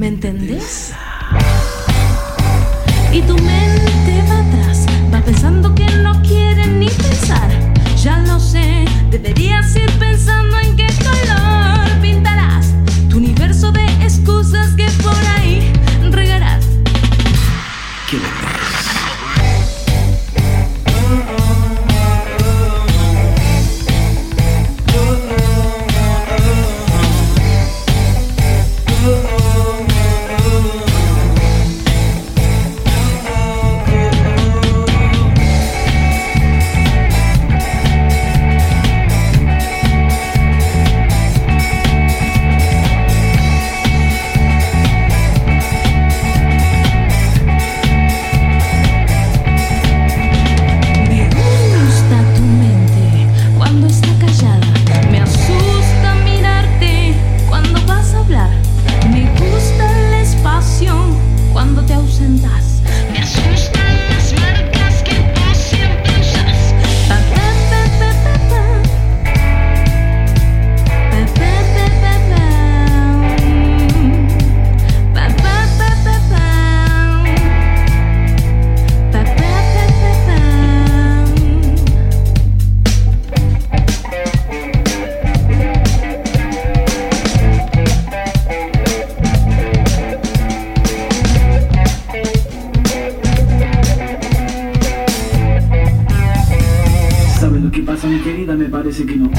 ¿Me entendés? Parece que no.